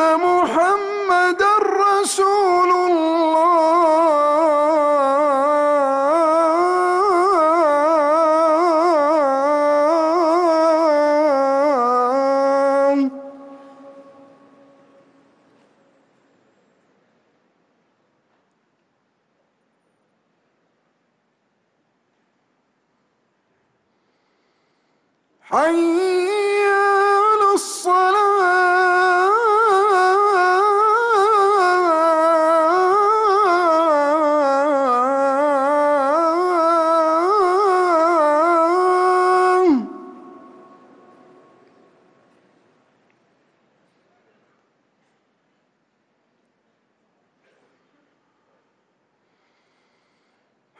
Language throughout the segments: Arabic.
محمد رسول الله. حي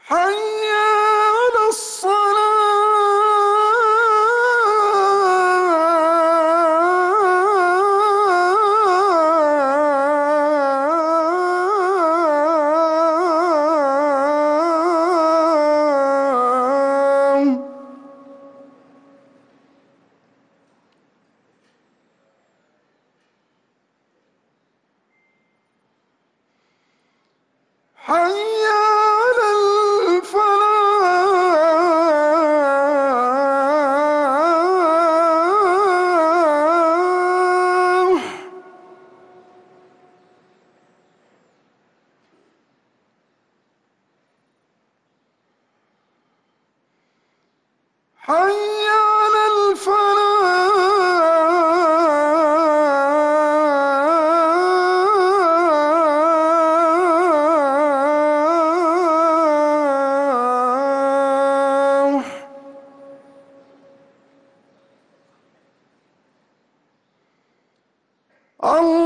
حي على الصلاة. حي على الفلاح حي على الفلاح. الله